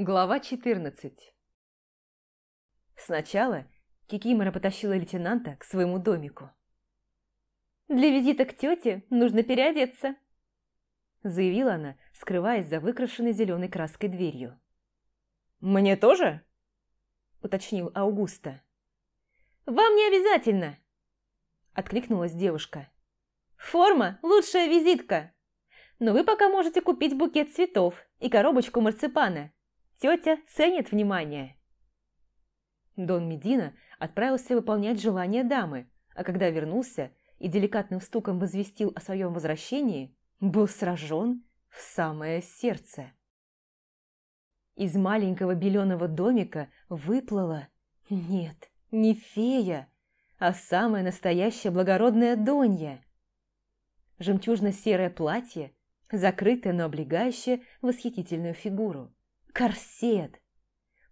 Глава 14 Сначала Кикимора потащила лейтенанта к своему домику. «Для визита к тете нужно переодеться», заявила она, скрываясь за выкрашенной зеленой краской дверью. «Мне тоже?» уточнил Аугуста. «Вам не обязательно!» откликнулась девушка. «Форма – лучшая визитка! Но вы пока можете купить букет цветов и коробочку марципана. Тетя ценит внимание». Дон Медина отправился выполнять желание дамы, а когда вернулся и деликатным стуком возвестил о своем возвращении, был сражен в самое сердце. Из маленького беленого домика выплыла... Нет, не фея, а самая настоящая благородная донья. Жемчужно-серое платье, закрытое, но облегающее восхитительную фигуру. Корсет!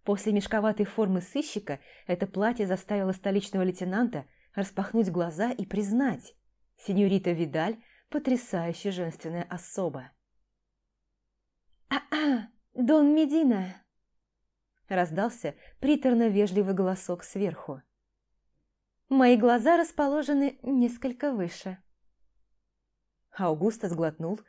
После мешковатой формы сыщика это платье заставило столичного лейтенанта распахнуть глаза и признать. Сеньорита Видаль – потрясающе женственная особа. «А-а, Дон Медина!» Раздался приторно-вежливый голосок сверху. «Мои глаза расположены несколько выше». Аугуста сглотнул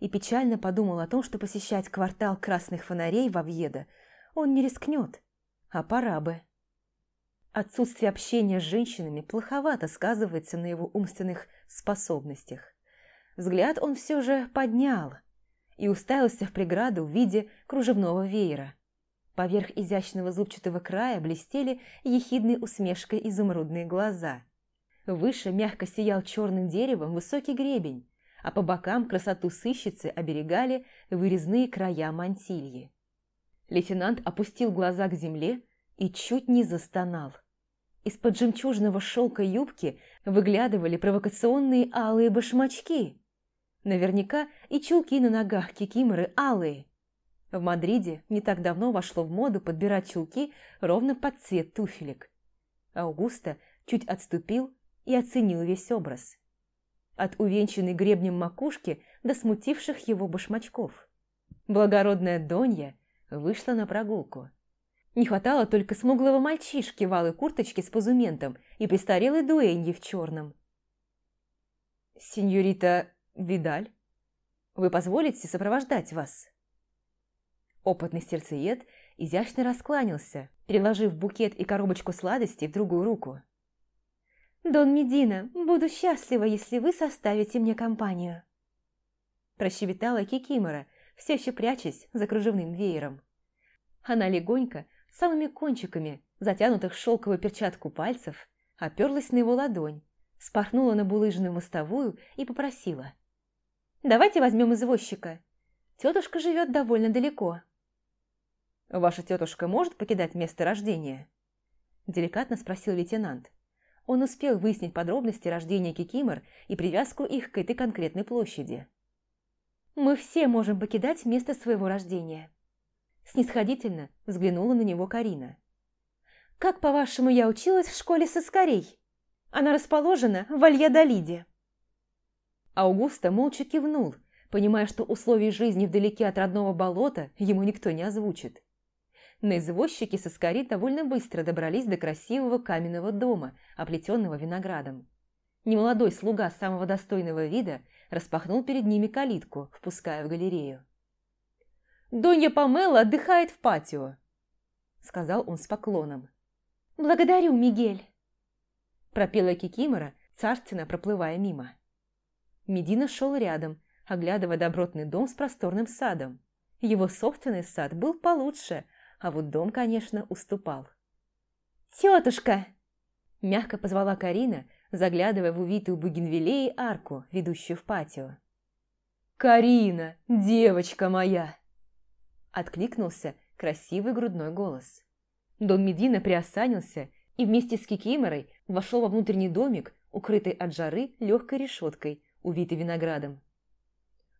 и печально подумал о том, что посещать квартал красных фонарей в Авьедо он не рискнет, а пора бы. Отсутствие общения с женщинами плоховато сказывается на его умственных способностях. Взгляд он все же поднял и уставился в преграду в виде кружевного веера. Поверх изящного зубчатого края блестели ехидной усмешкой изумрудные глаза. Выше мягко сиял черным деревом высокий гребень, а по бокам красоту сыщицы оберегали вырезные края мантильи. Лейтенант опустил глаза к земле и чуть не застонал. Из-под жемчужного шелка юбки выглядывали провокационные алые башмачки. Наверняка и чулки на ногах кикиморы алые. В Мадриде не так давно вошло в моду подбирать чулки ровно под цвет туфелек. Аугуста чуть отступил и оценил весь образ. От увенчанной гребнем макушки до смутивших его башмачков. Благородная Донья вышла на прогулку. Не хватало только смуглого мальчишки в алой курточке с позументом и престарелой дуэньи в черном. «Сеньорита Видаль, вы позволите сопровождать вас?» Опытный сердцеед изящно раскланялся, переложив букет и коробочку сладостей в другую руку. «Дон Медина, буду счастлива, если вы составите мне компанию», прощебетала Кикимора, все еще прячась за кружевным веером. Она легонько, самыми кончиками, затянутых в шелковую перчатку пальцев, оперлась на его ладонь, спорхнула на булыжную мостовую и попросила. «Давайте возьмем извозчика. Тетушка живет довольно далеко». «Ваша тетушка может покидать место рождения?» Деликатно спросил лейтенант. Он успел выяснить подробности рождения Кикимор и привязку их к этой конкретной площади. «Мы все можем покидать место своего рождения», Снисходительно взглянула на него Карина. «Как, по-вашему, я училась в школе соскорей? Она расположена в Альядолиде». Аугуста молча кивнул, понимая, что условий жизни вдалеке от родного болота ему никто не озвучит. На извозчике соскари довольно быстро добрались до красивого каменного дома, оплетенного виноградом. Немолодой слуга самого достойного вида распахнул перед ними калитку, впуская в галерею. Донья Памела отдыхает в патио», — сказал он с поклоном. «Благодарю, Мигель», — пропела Кикимора, царственно проплывая мимо. Медина шел рядом, оглядывая добротный дом с просторным садом. Его собственный сад был получше, а вот дом, конечно, уступал. «Тетушка!» – мягко позвала Карина, заглядывая в увитую бугенвиллеей арку, ведущую в патио. «Карина, девочка моя!» Откликнулся красивый грудной голос. Дон Медина приосанился и вместе с Кикиморой вошел во внутренний домик, укрытый от жары легкой решеткой, увитый виноградом.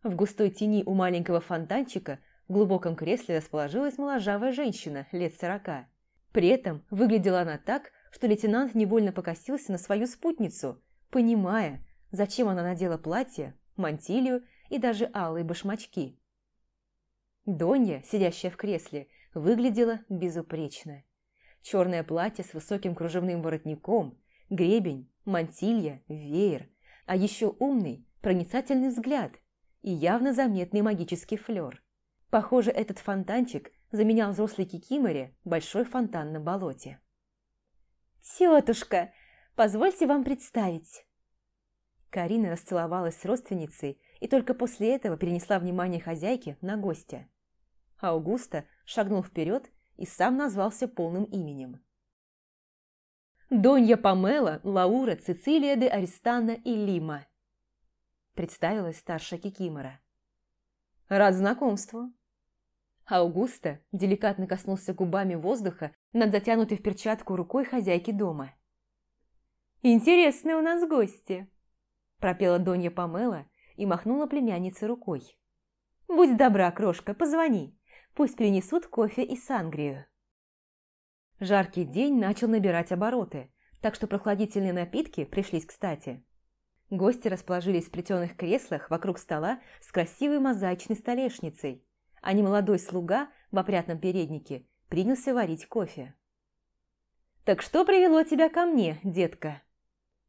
В густой тени у маленького фонтанчика в глубоком кресле расположилась моложавая женщина лет сорока. При этом выглядела она так, что лейтенант невольно покосился на свою спутницу, понимая, зачем она надела платье, мантилью и даже алые башмачки. Донья, сидящая в кресле, выглядела безупречно. Черное платье с высоким кружевным воротником, гребень, мантилья, веер, а еще умный, проницательный взгляд и явно заметный магический флер. Похоже, этот фонтанчик заменял взрослой кикиморе большой фонтан на болоте. «Тетушка, позвольте вам представить». Карина расцеловалась с родственницей и только после этого перенесла внимание хозяйки на гостя. Аугуста шагнул вперед и сам назвался полным именем. «Донья Памела Лаура Цицилия де Аристана и Лима», представилась старшая Кикимора. «Рад знакомству». Аугуста деликатно коснулся губами воздуха над затянутой в перчатку рукой хозяйки дома. «Интересные у нас гости», – пропела Донья Памела и махнула племяннице рукой. «Будь добра, крошка, позвони, пусть принесут кофе и сангрию». Жаркий день начал набирать обороты, так что прохладительные напитки пришлись кстати. Гости расположились в плетеных креслах вокруг стола с красивой мозаичной столешницей, а немолодой слуга в опрятном переднике принялся варить кофе. «Так что привело тебя ко мне, детка?»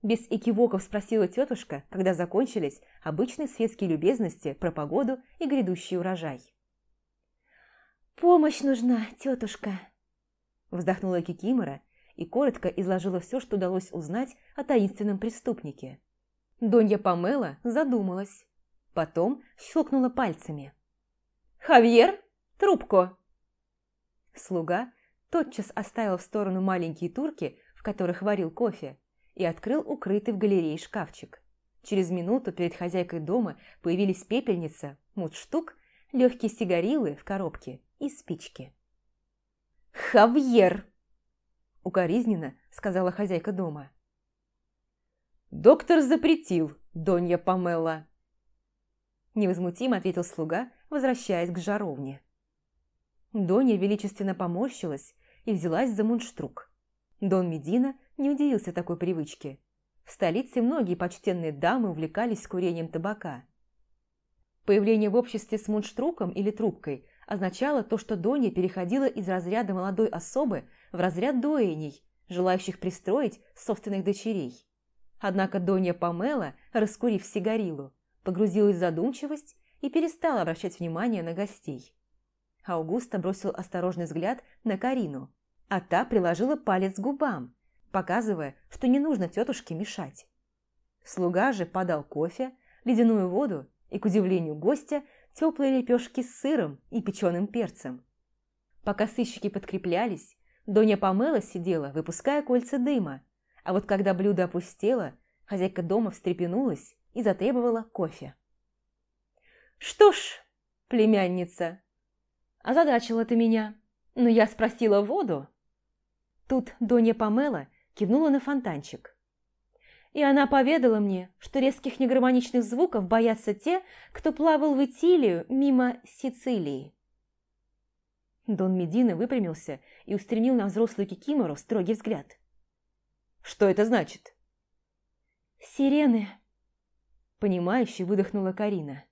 Без экивоков спросила тетушка, когда закончились обычные светские любезности про погоду и грядущий урожай. «Помощь нужна, тетушка!» Вздохнула Кикимора и коротко изложила все, что удалось узнать о таинственном преступнике. Донья Памела задумалась. Потом щелкнула пальцами. «Хавьер, трубку!» Слуга тотчас оставил в сторону маленькие турки, в которых варил кофе, и открыл укрытый в галерее шкафчик. Через минуту перед хозяйкой дома появились пепельница, мудштук, легкие сигарилы в коробке и спички. «Хавьер!» – укоризненно сказала хозяйка дома. «Доктор запретил, Донья Памела!» Невозмутимо ответил слуга, возвращаясь к жаровне. Донья величественно поморщилась и взялась за мундштрук. Дон Медина не удивился такой привычке. В столице многие почтенные дамы увлекались курением табака. Появление в обществе с мундштруком или трубкой означало то, что Донья переходила из разряда молодой особы в разряд дуэней, желающих пристроить собственных дочерей. Однако Донья Памела, раскурив сигарилу, погрузилась в задумчивость и перестала обращать внимание на гостей. Аугуста бросил осторожный взгляд на Карину, а та приложила палец к губам, показывая, что не нужно тетушке мешать. Слуга же подал кофе, ледяную воду и, к удивлению гостя, теплые лепешки с сыром и печеным перцем. Пока сыщики подкреплялись, Доня помыла сидела, выпуская кольца дыма, а вот когда блюдо опустело, хозяйка дома встрепенулась и затребовала кофе. «Что ж, племянница, озадачила ты меня, но я спросила воду». Тут Донья Памела кивнула на фонтанчик. И она поведала мне, что резких негармоничных звуков боятся те, кто плавал в Итилию мимо Сицилии. Дон Медина выпрямился и устремил на взрослую Кикимору строгий взгляд. «Что это значит?» «Сирены», – понимающе выдохнула Карина.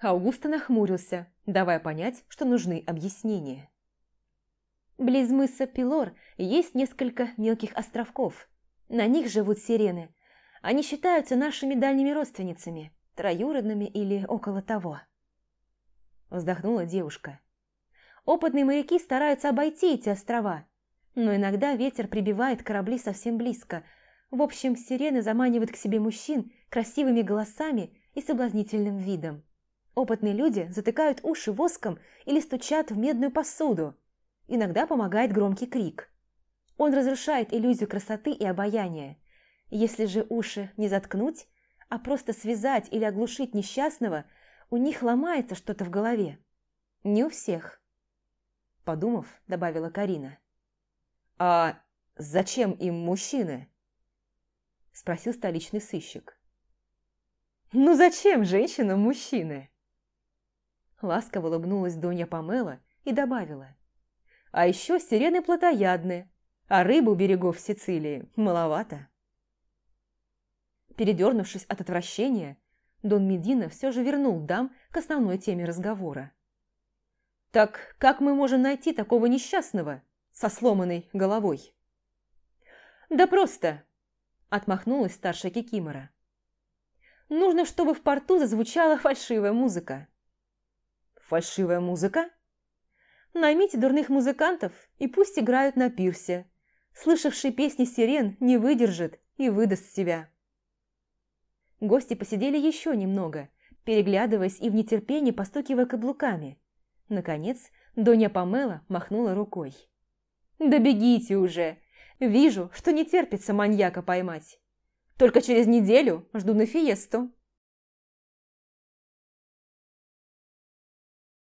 Аугуста нахмурился, давая понять, что нужны объяснения. Близ мыса Пилор есть несколько мелких островков, на них живут сирены. Они считаются нашими дальними родственницами, троюродными или около того. Вздохнула девушка. Опытные моряки стараются обойти эти острова, но иногда ветер прибивает корабли совсем близко. В общем, сирены заманивают к себе мужчин красивыми голосами и соблазнительным видом. Опытные люди затыкают уши воском или стучат в медную посуду. Иногда помогает громкий крик. Он разрушает иллюзию красоты и обаяния. Если же уши не заткнуть, а просто связать или оглушить несчастного, у них ломается что-то в голове. Не у всех. Подумав, добавила Карина. «А зачем им мужчины?» Спросил столичный сыщик. «Ну зачем женщинам мужчины?» Ласково улыбнулась Донья Памела и добавила. «А еще сирены плотоядны, а рыбу берегов Сицилии маловато. Передернувшись от отвращения, Дон Медина все же вернул дам к основной теме разговора. Так как мы можем найти такого несчастного со сломанной головой? Да просто, отмахнулась старшая Кикимора. Нужно, чтобы в порту зазвучала фальшивая музыка. Фальшивая музыка? Наймите дурных музыкантов и пусть играют на пирсе. Слышавший песни сирен не выдержит и выдаст себя. Гости посидели еще немного, переглядываясь и в нетерпении постукивая каблуками. Наконец, Доня Памела махнула рукой. «Да бегите уже! Вижу, что не терпится маньяка поймать. Только через неделю жду на фиесту».